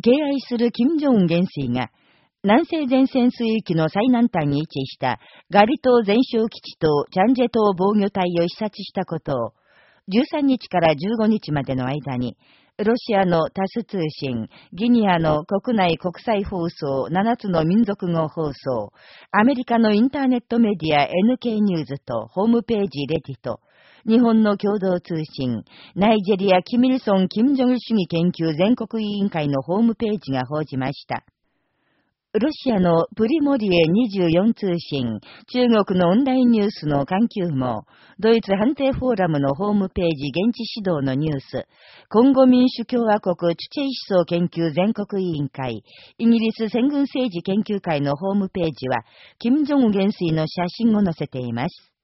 敬愛する金正恩元帥が、南西前線水域の最南端に位置したガリ島全哨基地とチャンジェ島防御隊を視察したことを、13日から15日までの間に、ロシアのタス通信、ギニアの国内国際放送7つの民族語放送、アメリカのインターネットメディア NK ニューズとホームページレディと、日本の共同通信、ナイジェリア・キミルソン・キム・ジョル主義研究全国委員会のホームページが報じました。ロシアのプリモリエ24通信、中国のオンラインニュースの環球網、ドイツ判定フォーラムのホームページ現地指導のニュース、コンゴ民主共和国チュチェイ思想研究全国委員会、イギリス戦軍政治研究会のホームページは、金正恩元帥の写真を載せています。